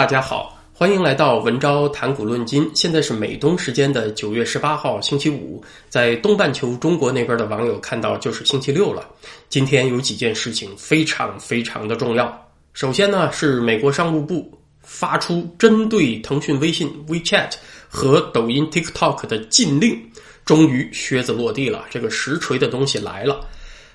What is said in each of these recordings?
大家好，欢迎来到文昭谈古论今。现在是美东时间的九月十八号星期五，在东半球中国那边的网友看到就是星期六了。今天有几件事情非常非常的重要。首先呢，是美国商务部发出针对腾讯微信 WeChat 和抖音 TikTok 的禁令，终于靴子落地了，这个实锤的东西来了。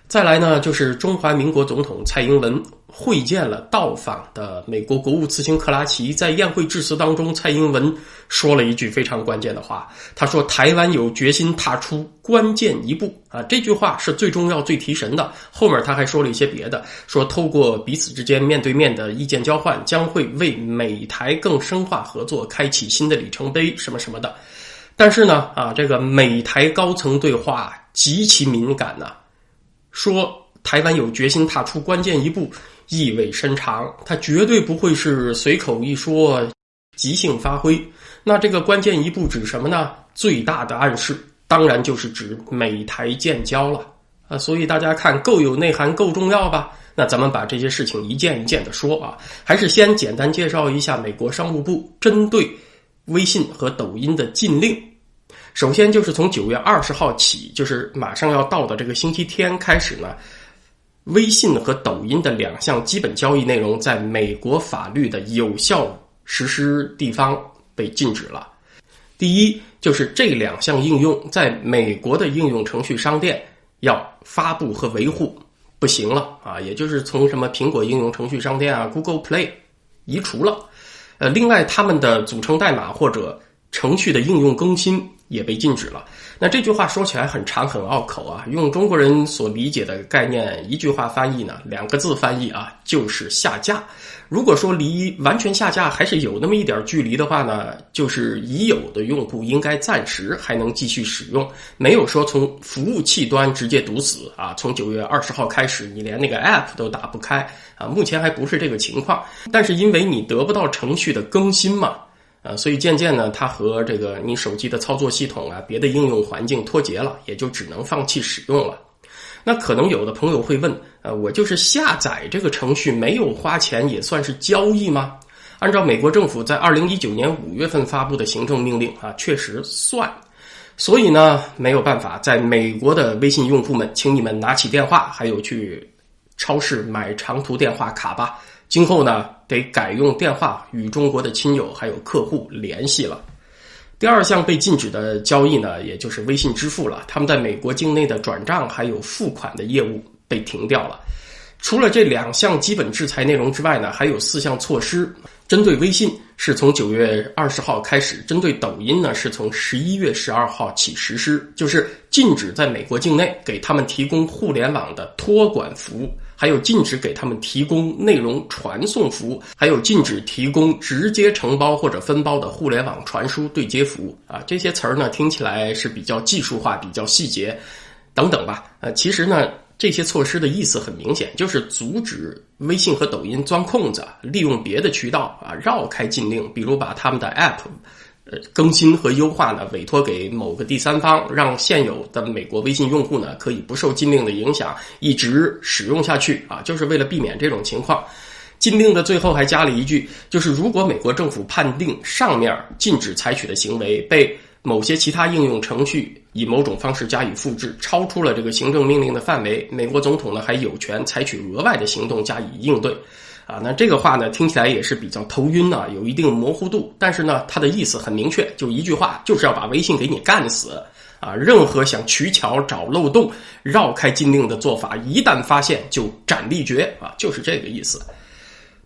再来呢，就是中华民国总统蔡英文会见了到访的美国国务次卿克拉奇。在宴会致辞当中，蔡英文说了一句非常关键的话，他说：“台湾有决心踏出关键一步。”啊，这句话是最重要、最提神的。后面他还说了一些别的，说透过彼此之间面对面的意见交换，将会为美台更深化合作开启新的里程碑，什么什么的。但是呢，啊，这个美台高层对话极其敏感呐。说台湾有决心踏出关键一步，意味深长。他绝对不会是随口一说，即兴发挥。那这个关键一步指什么呢？最大的暗示当然就是指美台建交了啊！所以大家看够有内涵，够重要吧？那咱们把这些事情一件一件的说啊，还是先简单介绍一下美国商务部针对微信和抖音的禁令。首先就是从九月二十号起，就是马上要到的这个星期天开始呢，微信和抖音的两项基本交易内容在美国法律的有效实施地方被禁止了。第一，就是这两项应用在美国的应用程序商店要发布和维护不行了啊，也就是从什么苹果应用程序商店啊、Google Play 移除了。呃，另外他们的组成代码或者程序的应用更新。也被禁止了。那这句话说起来很长很拗口啊，用中国人所理解的概念，一句话翻译呢，两个字翻译啊，就是下架。如果说离完全下架还是有那么一点距离的话呢，就是已有的用户应该暂时还能继续使用，没有说从服务器端直接堵死啊。从九月二十号开始，你连那个 App 都打不开啊，目前还不是这个情况。但是因为你得不到程序的更新嘛。呃，所以渐渐呢，它和这个你手机的操作系统啊，别的应用环境脱节了，也就只能放弃使用了。那可能有的朋友会问，呃，我就是下载这个程序没有花钱，也算是交易吗？按照美国政府在二零一九年五月份发布的行政命令啊，确实算。所以呢，没有办法，在美国的微信用户们，请你们拿起电话，还有去超市买长途电话卡吧。今后呢，得改用电话与中国的亲友还有客户联系了。第二项被禁止的交易呢，也就是微信支付了。他们在美国境内的转账还有付款的业务被停掉了。除了这两项基本制裁内容之外呢，还有四项措施。针对微信是从九月二十号开始，针对抖音呢是从十一月十二号起实施，就是禁止在美国境内给他们提供互联网的托管服务。还有禁止给他们提供内容传送服务，还有禁止提供直接承包或者分包的互联网传输对接服务啊，这些词儿呢听起来是比较技术化、比较细节，等等吧。呃，其实呢，这些措施的意思很明显，就是阻止微信和抖音钻空子，利用别的渠道啊绕开禁令，比如把他们的 App。呃，更新和优化呢，委托给某个第三方，让现有的美国微信用户呢，可以不受禁令的影响，一直使用下去啊，就是为了避免这种情况。禁令的最后还加了一句，就是如果美国政府判定上面禁止采取的行为被某些其他应用程序以某种方式加以复制，超出了这个行政命令的范围，美国总统呢还有权采取额外的行动加以应对。啊，那这个话呢，听起来也是比较头晕呢，有一定模糊度。但是呢，它的意思很明确，就一句话，就是要把微信给你干死。啊，任何想取巧、找漏洞、绕开禁令的做法，一旦发现就斩立决。啊，就是这个意思。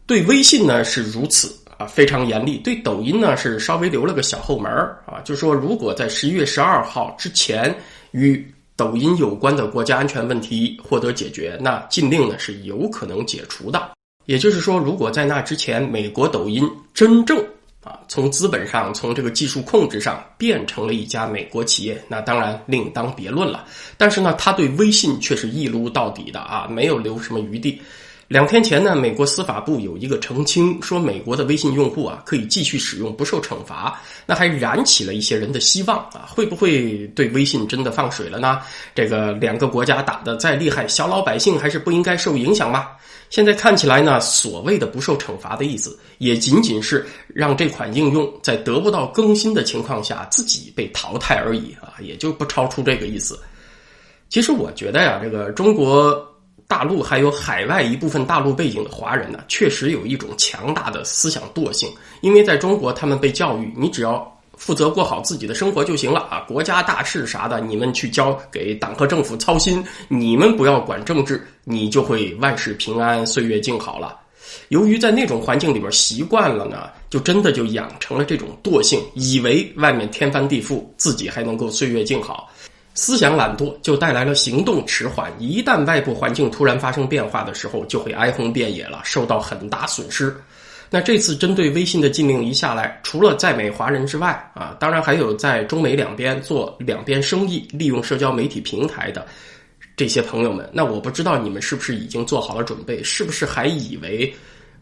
对微信呢是如此啊，非常严厉。对抖音呢是稍微留了个小后门啊，就说如果在十一月十二号之前与抖音有关的国家安全问题获得解决，那禁令呢是有可能解除的。也就是说，如果在那之前，美国抖音真正啊从资本上、从这个技术控制上变成了一家美国企业，那当然另当别论了。但是呢，他对微信却是一撸到底的啊，没有留什么余地。两天前呢，美国司法部有一个澄清，说美国的微信用户啊可以继续使用，不受惩罚。那还燃起了一些人的希望啊，会不会对微信真的放水了呢？这个两个国家打得再厉害，小老百姓还是不应该受影响吗？现在看起来呢，所谓的不受惩罚的意思，也仅仅是让这款应用在得不到更新的情况下自己被淘汰而已啊，也就不超出这个意思。其实我觉得呀，这个中国。大陆还有海外一部分大陆背景的华人呢，确实有一种强大的思想惰性。因为在中国，他们被教育，你只要负责过好自己的生活就行了啊，国家大事啥的，你们去交给党和政府操心，你们不要管政治，你就会万事平安，岁月静好了。由于在那种环境里面习惯了呢，就真的就养成了这种惰性，以为外面天翻地覆，自己还能够岁月静好。思想懒惰就带来了行动迟缓，一旦外部环境突然发生变化的时候，就会哀鸿遍野了，受到很大损失。那这次针对微信的禁令一下来，除了在美华人之外啊，当然还有在中美两边做两边生意、利用社交媒体平台的这些朋友们。那我不知道你们是不是已经做好了准备，是不是还以为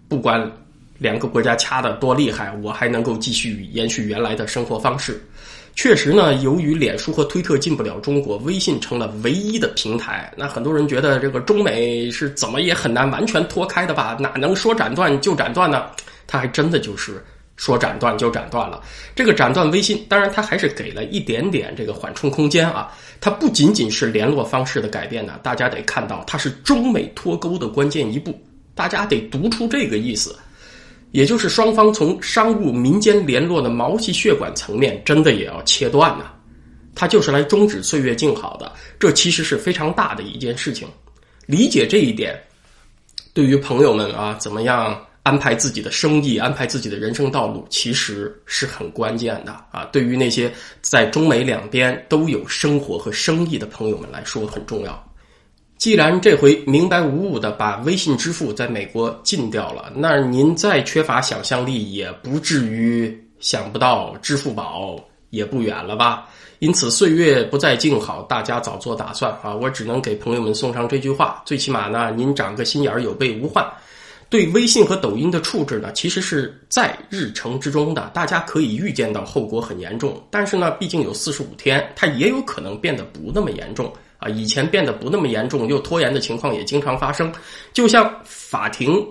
不管两个国家掐的多厉害，我还能够继续延续原来的生活方式？确实呢，由于脸书和推特进不了中国，微信成了唯一的平台。那很多人觉得这个中美是怎么也很难完全脱开的吧？哪能说斩断就斩断呢？它还真的就是说斩断就斩断了。这个斩断微信，当然它还是给了一点点这个缓冲空间啊。它不仅仅是联络方式的改变呢，大家得看到它是中美脱钩的关键一步。大家得读出这个意思。也就是双方从商务、民间联络的毛细血管层面，真的也要切断呢。他就是来终止岁月静好的，这其实是非常大的一件事情。理解这一点，对于朋友们啊，怎么样安排自己的生意、安排自己的人生道路，其实是很关键的啊。对于那些在中美两边都有生活和生意的朋友们来说，很重要。既然这回明白无误的把微信支付在美国禁掉了，那您再缺乏想象力，也不至于想不到支付宝也不远了吧？因此，岁月不再静好，大家早做打算啊！我只能给朋友们送上这句话：最起码呢，您长个心眼儿，有备无患。对微信和抖音的处置呢，其实是在日程之中的，大家可以预见到后果很严重。但是呢，毕竟有四十五天，它也有可能变得不那么严重。以前变得不那么严重又拖延的情况也经常发生，就像法庭，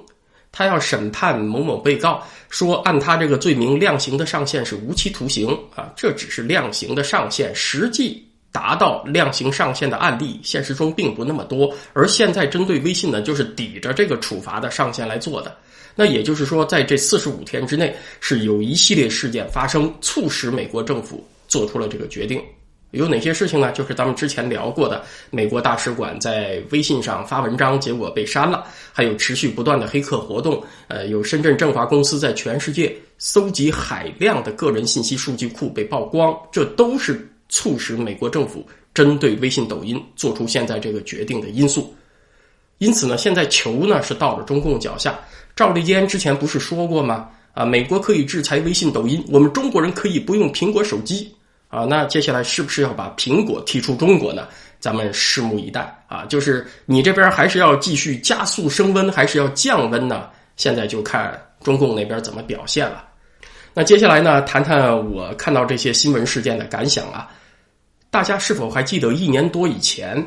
他要审判某某被告，说按他这个罪名量刑的上限是无期徒刑啊，这只是量刑的上限，实际达到量刑上限的案例，现实中并不那么多。而现在针对微信呢，就是抵着这个处罚的上限来做的。那也就是说，在这四十五天之内，是有一系列事件发生，促使美国政府做出了这个决定。有哪些事情呢？就是咱们之前聊过的，美国大使馆在微信上发文章，结果被删了；还有持续不断的黑客活动，呃，有深圳振华公司在全世界搜集海量的个人信息数据库被曝光，这都是促使美国政府针对微信、抖音做出现在这个决定的因素。因此呢，现在球呢是到了中共脚下。赵立坚之前不是说过吗？啊，美国可以制裁微信、抖音，我们中国人可以不用苹果手机。啊，那接下来是不是要把苹果踢出中国呢？咱们拭目以待啊！就是你这边还是要继续加速升温，还是要降温呢？现在就看中共那边怎么表现了。那接下来呢，谈谈我看到这些新闻事件的感想啊。大家是否还记得一年多以前，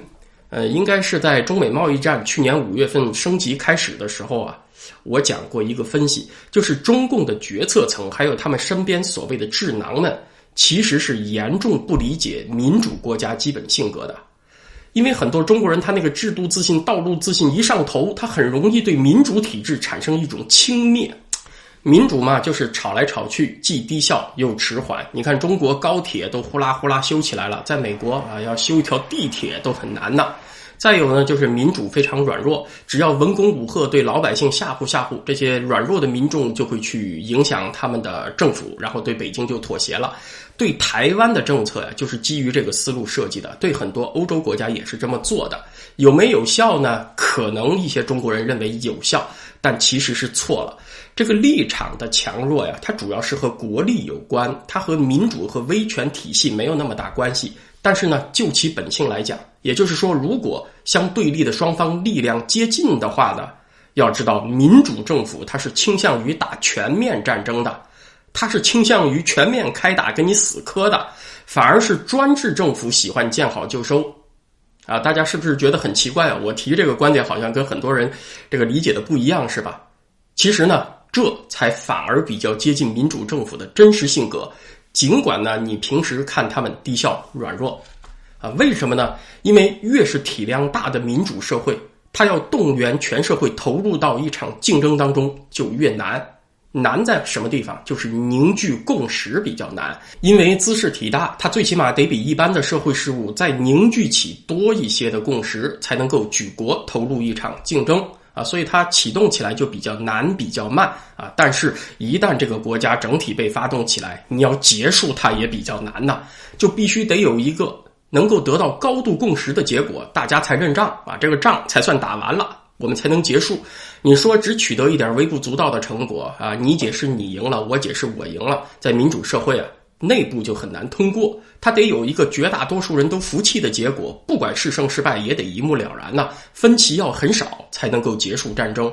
呃，应该是在中美贸易战去年五月份升级开始的时候啊，我讲过一个分析，就是中共的决策层还有他们身边所谓的智囊们。其实是严重不理解民主国家基本性格的，因为很多中国人他那个制度自信、道路自信一上头，他很容易对民主体制产生一种轻蔑。民主嘛，就是吵来吵去，既低效又迟缓。你看中国高铁都呼啦呼啦修起来了，在美国啊，要修一条地铁都很难呢。再有呢，就是民主非常软弱，只要文攻武赫对老百姓吓唬吓唬，这些软弱的民众就会去影响他们的政府，然后对北京就妥协了。对台湾的政策呀，就是基于这个思路设计的。对很多欧洲国家也是这么做的。有没有效呢？可能一些中国人认为有效，但其实是错了。这个立场的强弱呀，它主要是和国力有关，它和民主和威权体系没有那么大关系。但是呢，就其本性来讲，也就是说，如果相对立的双方力量接近的话呢，要知道，民主政府它是倾向于打全面战争的，它是倾向于全面开打跟你死磕的，反而是专制政府喜欢见好就收。啊，大家是不是觉得很奇怪啊？我提这个观点好像跟很多人这个理解的不一样，是吧？其实呢，这才反而比较接近民主政府的真实性格。尽管呢，你平时看他们低效软弱，啊，为什么呢？因为越是体量大的民主社会，它要动员全社会投入到一场竞争当中就越难。难在什么地方？就是凝聚共识比较难，因为姿势体大，它最起码得比一般的社会事务再凝聚起多一些的共识，才能够举国投入一场竞争啊，所以它启动起来就比较难，比较慢啊。但是，一旦这个国家整体被发动起来，你要结束它也比较难呐，就必须得有一个能够得到高度共识的结果，大家才认账啊，这个仗才算打完了。我们才能结束。你说只取得一点微不足道的成果啊？你解释你赢了，我解释我赢了，在民主社会啊，内部就很难通过。它得有一个绝大多数人都服气的结果，不管是胜是败也得一目了然呐。分歧要很少才能够结束战争。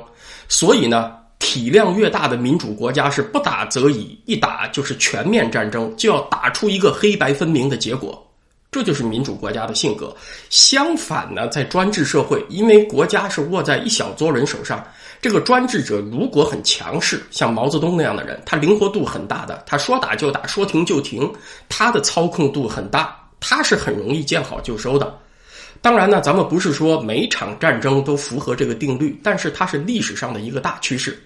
所以呢，体量越大的民主国家是不打则已，一打就是全面战争，就要打出一个黑白分明的结果。这就是民主国家的性格。相反呢，在专制社会，因为国家是握在一小撮人手上，这个专制者如果很强势，像毛泽东那样的人，他灵活度很大的，他说打就打，说停就停，他的操控度很大，他是很容易见好就收的。当然呢，咱们不是说每场战争都符合这个定律，但是它是历史上的一个大趋势。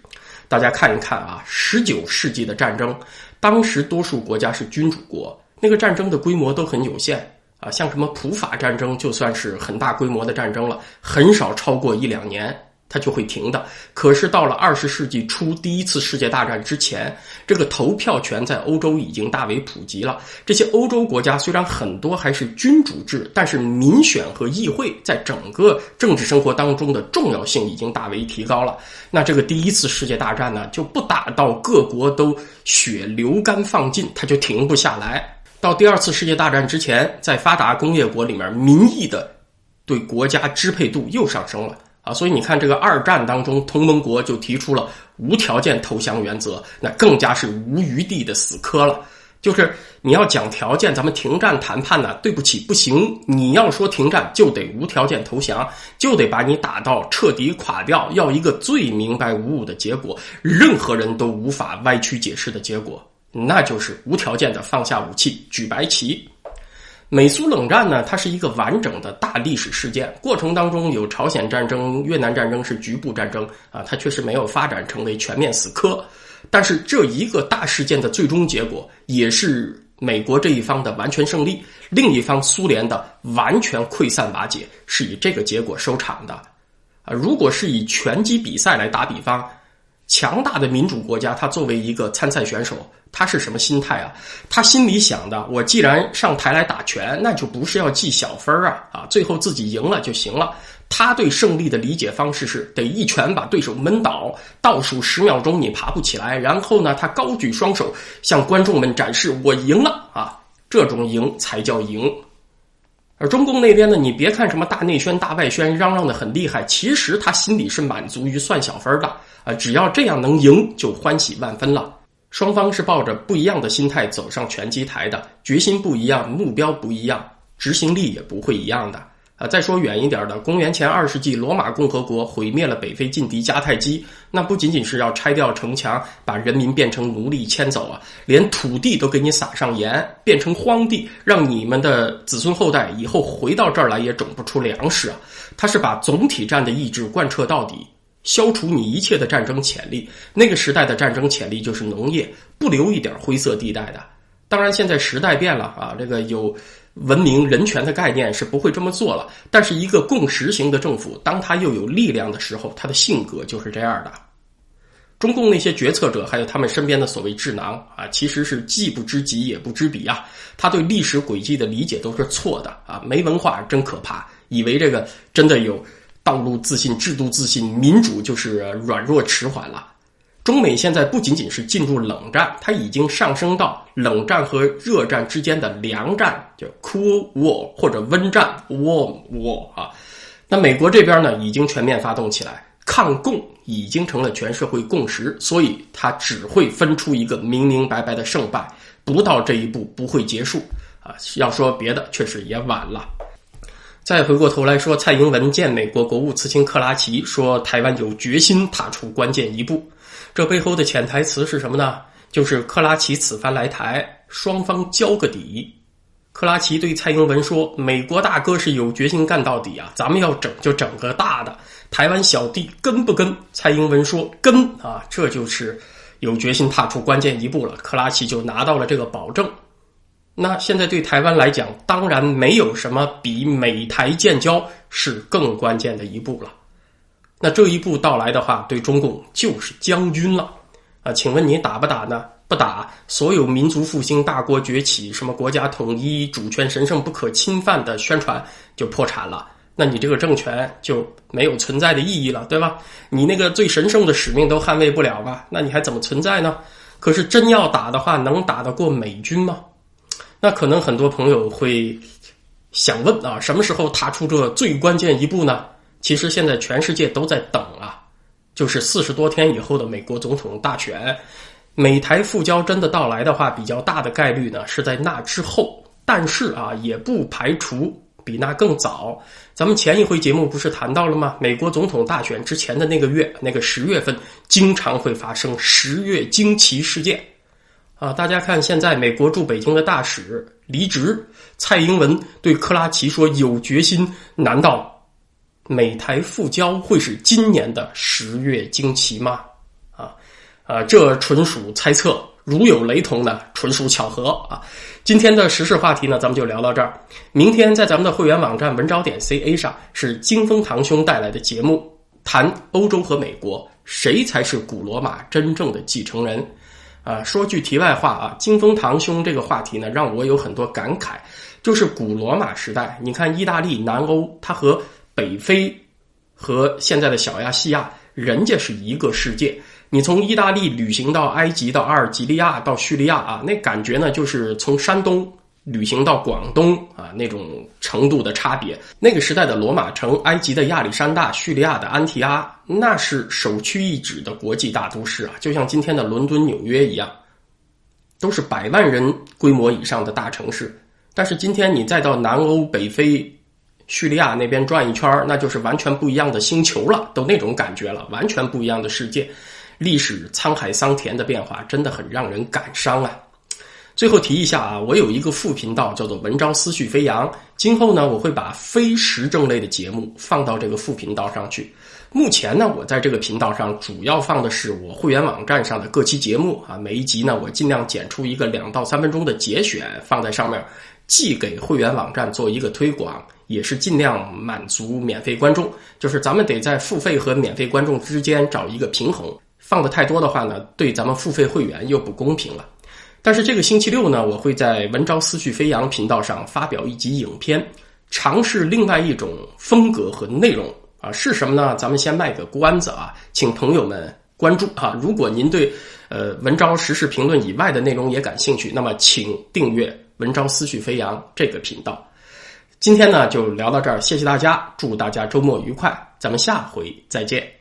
大家看一看啊，十九世纪的战争，当时多数国家是君主国。那个战争的规模都很有限啊，像什么普法战争，就算是很大规模的战争了，很少超过一两年它就会停的。可是到了二十世纪初，第一次世界大战之前，这个投票权在欧洲已经大为普及了。这些欧洲国家虽然很多还是君主制，但是民选和议会在整个政治生活当中的重要性已经大为提高了。那这个第一次世界大战呢，就不打到各国都血流干放尽，它就停不下来。到第二次世界大战之前，在发达工业国里面，民意的对国家支配度又上升了啊！所以你看，这个二战当中，同盟国就提出了无条件投降原则，那更加是无余地的死磕了。就是你要讲条件，咱们停战谈判呢？对不起，不行！你要说停战，就得无条件投降，就得把你打到彻底垮掉，要一个最明白无误的结果，任何人都无法歪曲解释的结果。那就是无条件的放下武器，举白旗。美苏冷战呢，它是一个完整的大历史事件，过程当中有朝鲜战争、越南战争是局部战争啊，它确实没有发展成为全面死磕。但是这一个大事件的最终结果，也是美国这一方的完全胜利，另一方苏联的完全溃散瓦解，是以这个结果收场的。啊，如果是以拳击比赛来打比方。强大的民主国家，他作为一个参赛选手，他是什么心态啊？他心里想的，我既然上台来打拳，那就不是要记小分啊！啊，最后自己赢了就行了。他对胜利的理解方式是，得一拳把对手闷倒，倒数十秒钟你爬不起来，然后呢，他高举双手向观众们展示我赢了啊！这种赢才叫赢。而中共那边呢，你别看什么大内宣、大外宣，嚷嚷的很厉害，其实他心里是满足于算小分的。啊，只要这样能赢，就欢喜万分了。双方是抱着不一样的心态走上拳击台的，决心不一样，目标不一样，执行力也不会一样的。啊，再说远一点的，公元前二世纪，罗马共和国毁灭了北非劲敌迦太基，那不仅仅是要拆掉城墙，把人民变成奴隶迁走啊，连土地都给你撒上盐，变成荒地，让你们的子孙后代以后回到这儿来也种不出粮食啊。他是把总体战的意志贯彻到底。消除你一切的战争潜力，那个时代的战争潜力就是农业，不留一点灰色地带的。当然，现在时代变了啊，这个有文明人权的概念是不会这么做了。但是，一个共识型的政府，当他又有力量的时候，他的性格就是这样的。中共那些决策者，还有他们身边的所谓智囊啊，其实是既不知己也不知彼啊。他对历史轨迹的理解都是错的啊，没文化真可怕，以为这个真的有。道路自信、制度自信、民主就是软弱迟缓了。中美现在不仅仅是进入冷战，它已经上升到冷战和热战之间的凉战，叫 Cool War 或者温战 Warm War 啊。那美国这边呢，已经全面发动起来，抗共已经成了全社会共识，所以他只会分出一个明明白白的胜败，不到这一步不会结束啊！要说别的，确实也晚了。再回过头来说，蔡英文见美国国务次卿克拉奇，说台湾有决心踏出关键一步，这背后的潜台词是什么呢？就是克拉奇此番来台，双方交个底。克拉奇对蔡英文说：“美国大哥是有决心干到底啊，咱们要整就整个大的。台湾小弟跟不跟？”蔡英文说：“跟啊，这就是有决心踏出关键一步了。”克拉奇就拿到了这个保证。那现在对台湾来讲，当然没有什么比美台建交是更关键的一步了。那这一步到来的话，对中共就是将军了啊！请问你打不打呢？不打，所有民族复兴、大国崛起、什么国家统一、主权神圣不可侵犯的宣传就破产了，那你这个政权就没有存在的意义了，对吧？你那个最神圣的使命都捍卫不了吧？那你还怎么存在呢？可是真要打的话，能打得过美军吗？那可能很多朋友会想问啊，什么时候踏出这最关键一步呢？其实现在全世界都在等啊，就是四十多天以后的美国总统大选。美台复交真的到来的话，比较大的概率呢是在那之后，但是啊，也不排除比那更早。咱们前一回节目不是谈到了吗？美国总统大选之前的那个月，那个十月份，经常会发生十月惊奇事件。啊，大家看，现在美国驻北京的大使离职，蔡英文对克拉奇说有决心，难道美台复交会是今年的十月惊奇吗？啊啊，这纯属猜测，如有雷同呢，纯属巧合啊！今天的时事话题呢，咱们就聊到这儿。明天在咱们的会员网站文招点 ca 上，是金风堂兄带来的节目，谈欧洲和美国，谁才是古罗马真正的继承人？啊，说句题外话啊，金风堂兄这个话题呢，让我有很多感慨。就是古罗马时代，你看意大利、南欧，它和北非和现在的小亚细亚，人家是一个世界。你从意大利旅行到埃及，到阿尔及利亚，到叙利亚啊，那感觉呢，就是从山东旅行到广东啊，那种程度的差别。那个时代的罗马城、埃及的亚历山大、叙利亚的安提阿，那是首屈一指的国际大都市啊，就像今天的伦敦、纽约一样，都是百万人规模以上的大城市。但是今天你再到南欧、北非、叙利亚那边转一圈那就是完全不一样的星球了，都那种感觉了，完全不一样的世界。历史沧海桑田的变化真的很让人感伤啊！最后提一下啊，我有一个副频道叫做“文章思绪飞扬”，今后呢，我会把非时政类的节目放到这个副频道上去。目前呢，我在这个频道上主要放的是我会员网站上的各期节目啊，每一集呢，我尽量剪出一个两到三分钟的节选放在上面，既给会员网站做一个推广，也是尽量满足免费观众。就是咱们得在付费和免费观众之间找一个平衡。放的太多的话呢，对咱们付费会员又不公平了。但是这个星期六呢，我会在文昭思绪飞扬频道上发表一集影片，尝试另外一种风格和内容啊，是什么呢？咱们先卖个关子啊，请朋友们关注啊。如果您对呃文昭时事评论以外的内容也感兴趣，那么请订阅文章思绪飞扬这个频道。今天呢就聊到这儿，谢谢大家，祝大家周末愉快，咱们下回再见。